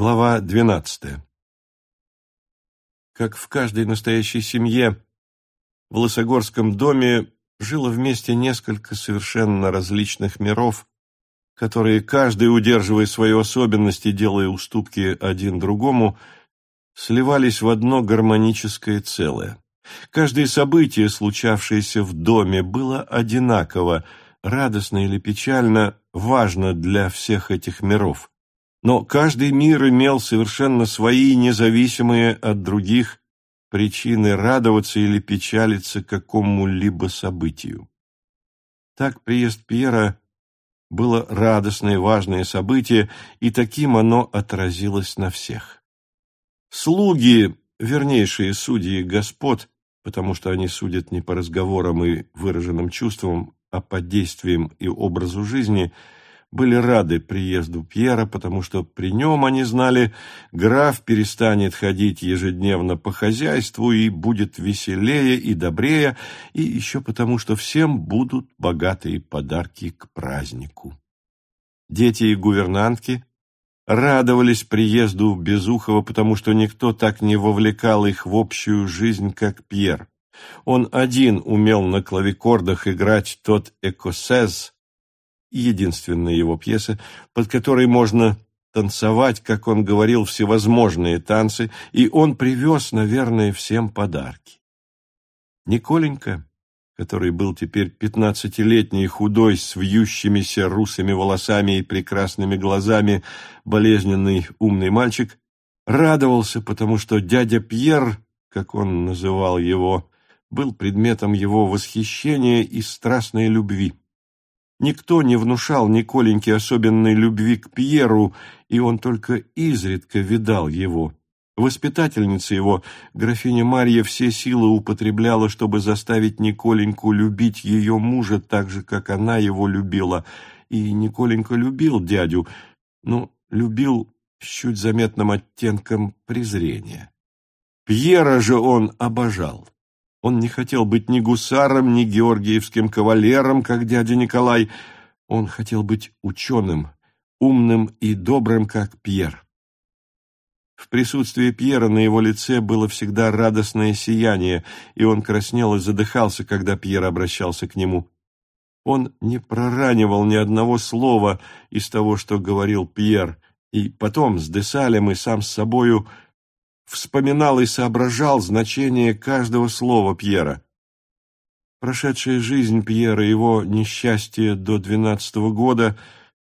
Глава двенадцатая. Как в каждой настоящей семье, в Лысогорском доме жило вместе несколько совершенно различных миров, которые, каждый, удерживая свои особенности, делая уступки один другому, сливались в одно гармоническое целое. Каждое событие, случавшееся в доме, было одинаково, радостно или печально, важно для всех этих миров. Но каждый мир имел совершенно свои, независимые от других, причины радоваться или печалиться какому-либо событию. Так приезд Пьера было радостное важное событие, и таким оно отразилось на всех. Слуги, вернейшие судьи господ, потому что они судят не по разговорам и выраженным чувствам, а по действиям и образу жизни – были рады приезду Пьера, потому что при нем, они знали, граф перестанет ходить ежедневно по хозяйству и будет веселее и добрее, и еще потому, что всем будут богатые подарки к празднику. Дети и гувернантки радовались приезду Безухова, потому что никто так не вовлекал их в общую жизнь, как Пьер. Он один умел на клавикордах играть тот экосез, единственная его пьеса, под которой можно танцевать, как он говорил, всевозможные танцы, и он привез, наверное, всем подарки. Николенька, который был теперь пятнадцатилетний худой, с вьющимися русыми волосами и прекрасными глазами, болезненный умный мальчик, радовался, потому что дядя Пьер, как он называл его, был предметом его восхищения и страстной любви. Никто не внушал Николеньке особенной любви к Пьеру, и он только изредка видал его. Воспитательница его, графиня Марья, все силы употребляла, чтобы заставить Николеньку любить ее мужа так же, как она его любила. И Николенька любил дядю, но любил с чуть заметным оттенком презрения. Пьера же он обожал. Он не хотел быть ни гусаром, ни георгиевским кавалером, как дядя Николай. Он хотел быть ученым, умным и добрым, как Пьер. В присутствии Пьера на его лице было всегда радостное сияние, и он краснел и задыхался, когда Пьер обращался к нему. Он не проранивал ни одного слова из того, что говорил Пьер, и потом с Десалем и сам с собою – вспоминал и соображал значение каждого слова Пьера. Прошедшая жизнь Пьера, его несчастье до двенадцатого года,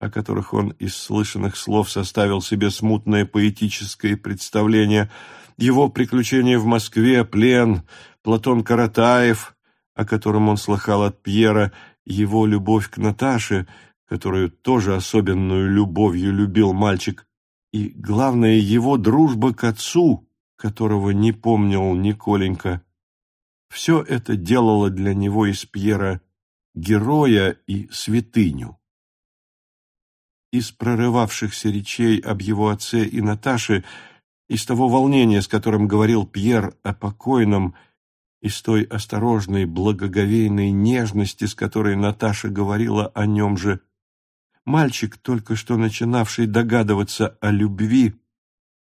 о которых он из слышанных слов составил себе смутное поэтическое представление, его приключения в Москве, плен, Платон Каратаев, о котором он слыхал от Пьера, его любовь к Наташе, которую тоже особенную любовью любил мальчик, и, главное, его дружба к отцу, которого не помнил Николенька. Все это делало для него из Пьера героя и святыню. Из прорывавшихся речей об его отце и Наташе, из того волнения, с которым говорил Пьер о покойном, из той осторожной, благоговейной нежности, с которой Наташа говорила о нем же, Мальчик, только что начинавший догадываться о любви,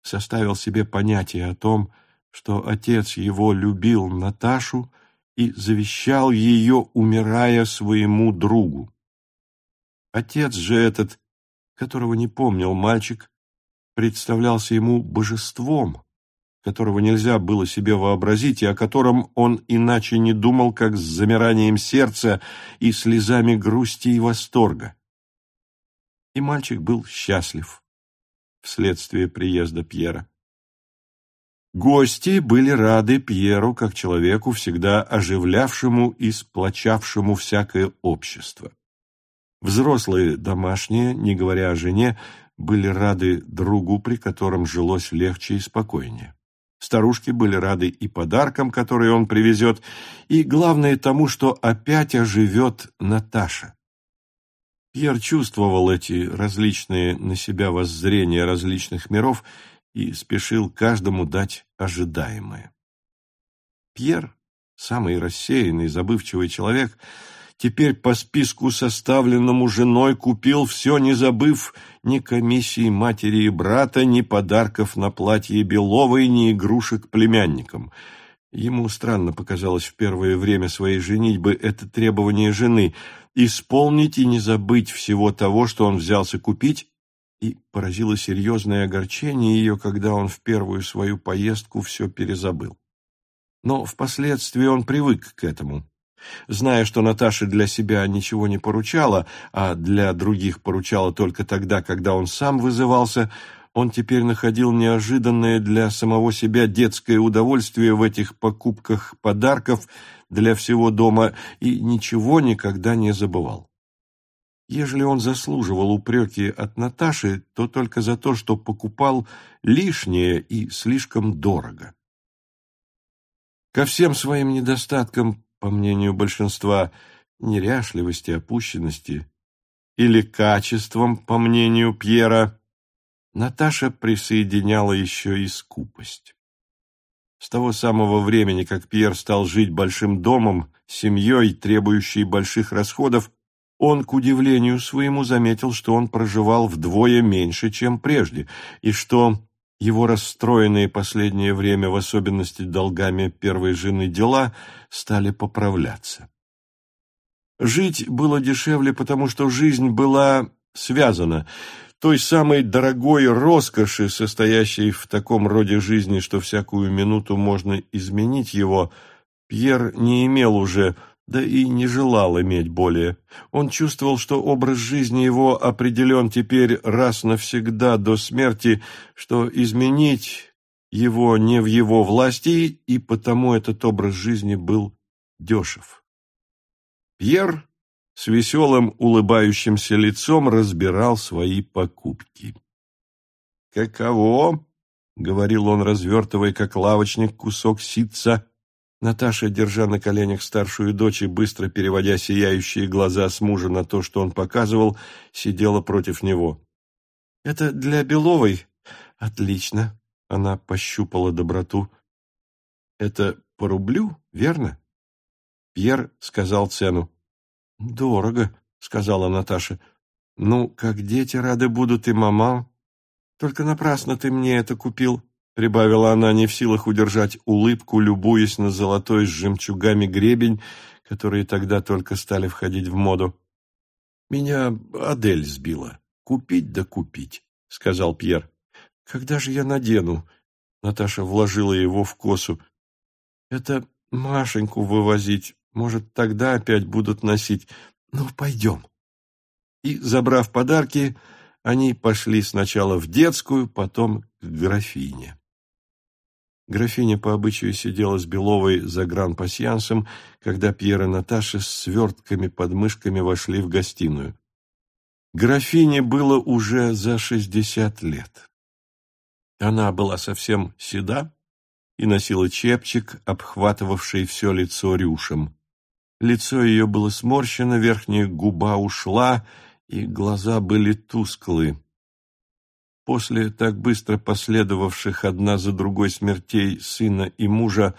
составил себе понятие о том, что отец его любил Наташу и завещал ее, умирая своему другу. Отец же этот, которого не помнил мальчик, представлялся ему божеством, которого нельзя было себе вообразить и о котором он иначе не думал, как с замиранием сердца и слезами грусти и восторга и мальчик был счастлив вследствие приезда Пьера. Гости были рады Пьеру как человеку, всегда оживлявшему и сплочавшему всякое общество. Взрослые домашние, не говоря о жене, были рады другу, при котором жилось легче и спокойнее. Старушки были рады и подаркам, которые он привезет, и, главное, тому, что опять оживет Наташа. Пьер чувствовал эти различные на себя воззрения различных миров и спешил каждому дать ожидаемое. Пьер, самый рассеянный, забывчивый человек, теперь по списку, составленному женой, купил все, не забыв ни комиссии матери и брата, ни подарков на платье Беловой, ни игрушек племянникам. Ему странно показалось в первое время своей женитьбы это требование жены – исполнить и не забыть всего того, что он взялся купить, и поразило серьезное огорчение ее, когда он в первую свою поездку все перезабыл. Но впоследствии он привык к этому. Зная, что Наташа для себя ничего не поручала, а для других поручала только тогда, когда он сам вызывался, он теперь находил неожиданное для самого себя детское удовольствие в этих покупках подарков для всего дома и ничего никогда не забывал. Ежели он заслуживал упреки от Наташи, то только за то, что покупал лишнее и слишком дорого. Ко всем своим недостаткам, по мнению большинства, неряшливости, опущенности, или качествам, по мнению Пьера, Наташа присоединяла еще и скупость. С того самого времени, как Пьер стал жить большим домом, семьей, требующей больших расходов, он, к удивлению своему, заметил, что он проживал вдвое меньше, чем прежде, и что его расстроенные последнее время, в особенности долгами первой жены, дела стали поправляться. Жить было дешевле, потому что жизнь была связана, той самой дорогой роскоши, состоящей в таком роде жизни, что всякую минуту можно изменить его, Пьер не имел уже да и не желал иметь более. Он чувствовал, что образ жизни его определен теперь раз навсегда до смерти, что изменить его не в его власти, и потому этот образ жизни был дешев. Пьер с веселым улыбающимся лицом разбирал свои покупки. «Каково?» — говорил он, развертывая, как лавочник, кусок ситца — Наташа, держа на коленях старшую дочь и быстро переводя сияющие глаза с мужа на то, что он показывал, сидела против него. «Это для Беловой?» «Отлично!» — она пощупала доброту. «Это по рублю, верно?» Пьер сказал цену. «Дорого», — сказала Наташа. «Ну, как дети рады будут и мама. Только напрасно ты мне это купил. — прибавила она, не в силах удержать улыбку, любуясь на золотой с жемчугами гребень, которые тогда только стали входить в моду. «Меня Адель сбила. Купить да купить», — сказал Пьер. «Когда же я надену?» Наташа вложила его в косу. «Это Машеньку вывозить. Может, тогда опять будут носить. Ну, пойдем». И, забрав подарки, они пошли сначала в детскую, потом к графине. Графиня по обычаю сидела с Беловой за гран-пасьянсом, когда Пьер и Наташа с свертками под мышками вошли в гостиную. Графине было уже за шестьдесят лет. Она была совсем седа и носила чепчик, обхватывавший все лицо рюшем. Лицо ее было сморщено, верхняя губа ушла, и глаза были тусклые. После так быстро последовавших одна за другой смертей сына и мужа,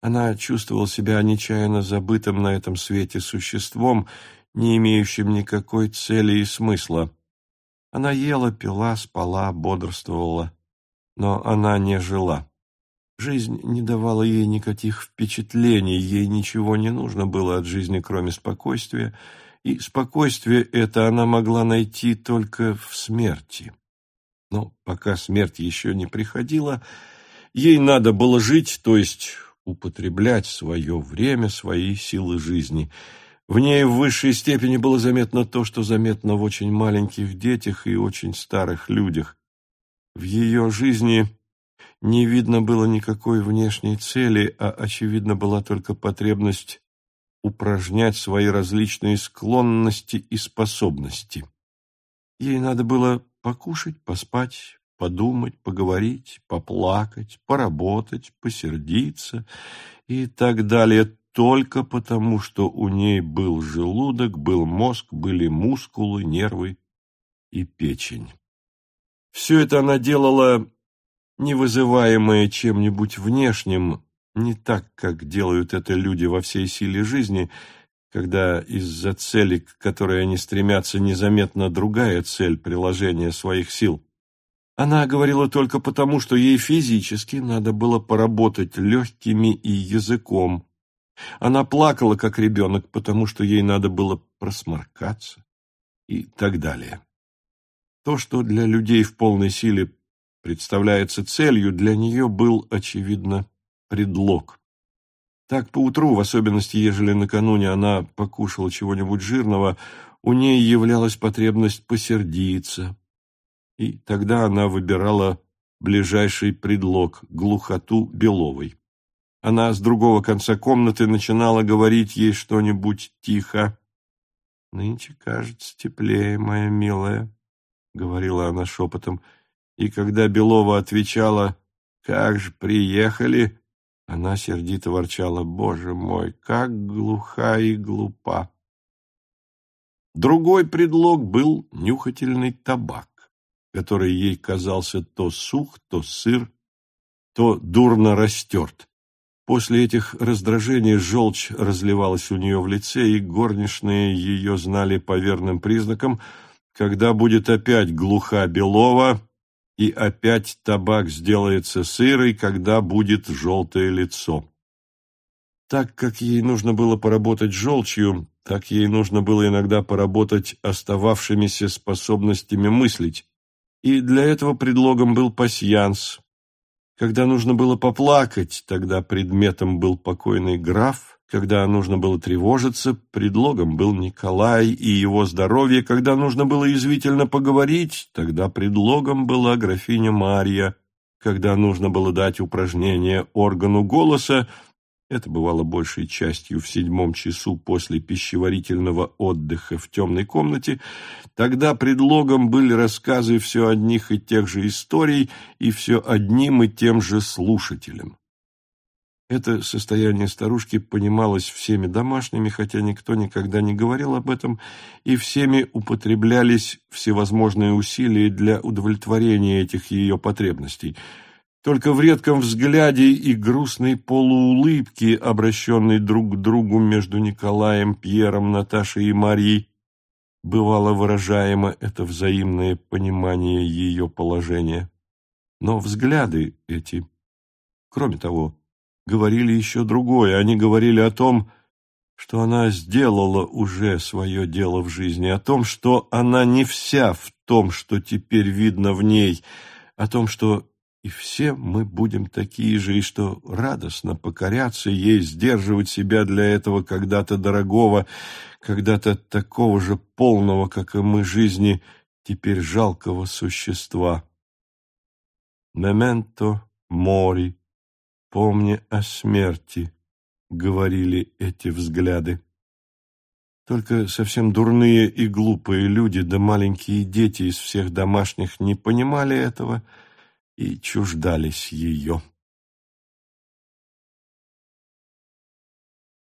она чувствовала себя нечаянно забытым на этом свете существом, не имеющим никакой цели и смысла. Она ела, пила, спала, бодрствовала, но она не жила. Жизнь не давала ей никаких впечатлений, ей ничего не нужно было от жизни, кроме спокойствия, и спокойствие это она могла найти только в смерти. Но пока смерть еще не приходила, ей надо было жить, то есть употреблять свое время, свои силы жизни. В ней в высшей степени было заметно то, что заметно в очень маленьких детях и очень старых людях. В ее жизни не видно было никакой внешней цели, а очевидно была только потребность упражнять свои различные склонности и способности. Ей надо было покушать, поспать, подумать, поговорить, поплакать, поработать, посердиться и так далее, только потому, что у ней был желудок, был мозг, были мускулы, нервы и печень. Все это она делала, не вызываемое чем-нибудь внешним, не так, как делают это люди во всей силе жизни, когда из-за цели, к которой они стремятся, незаметна другая цель приложения своих сил. Она говорила только потому, что ей физически надо было поработать легкими и языком. Она плакала, как ребенок, потому что ей надо было просморкаться и так далее. То, что для людей в полной силе представляется целью, для нее был, очевидно, предлог. Так поутру, в особенности, ежели накануне она покушала чего-нибудь жирного, у ней являлась потребность посердиться, и тогда она выбирала ближайший предлог – глухоту Беловой. Она с другого конца комнаты начинала говорить ей что-нибудь тихо. «Нынче, кажется, теплее, моя милая», — говорила она шепотом. И когда Белова отвечала «Как же приехали?», она сердито ворчала «Боже мой, как глуха и глупа!» Другой предлог был нюхательный табак, который ей казался то сух, то сыр, то дурно растерт. После этих раздражений желчь разливалась у нее в лице, и горничные ее знали по верным признакам, когда будет опять глуха Белова, и опять табак сделается сырой, когда будет желтое лицо. Так как ей нужно было поработать желчью, так ей нужно было иногда поработать остававшимися способностями мыслить, и для этого предлогом был пасьянс. Когда нужно было поплакать, тогда предметом был покойный граф, когда нужно было тревожиться, предлогом был Николай и его здоровье, когда нужно было извительно поговорить, тогда предлогом была графиня Марья, когда нужно было дать упражнение органу голоса, это бывало большей частью в седьмом часу после пищеварительного отдыха в темной комнате. Тогда предлогом были рассказы все одних и тех же историй и все одним и тем же слушателям. Это состояние старушки понималось всеми домашними, хотя никто никогда не говорил об этом, и всеми употреблялись всевозможные усилия для удовлетворения этих ее потребностей – только в редком взгляде и грустной полуулыбке, обращенной друг к другу между Николаем, Пьером, Наташей и Марией, бывало выражаемо это взаимное понимание ее положения. Но взгляды эти, кроме того, говорили еще другое. Они говорили о том, что она сделала уже свое дело в жизни, о том, что она не вся в том, что теперь видно в ней, о том, что и все мы будем такие же, и что радостно покоряться ей, сдерживать себя для этого когда-то дорогого, когда-то такого же полного, как и мы, жизни, теперь жалкого существа. «Мементо мори», «Помни о смерти», — говорили эти взгляды. Только совсем дурные и глупые люди, да маленькие дети из всех домашних не понимали этого — и чуждались ее.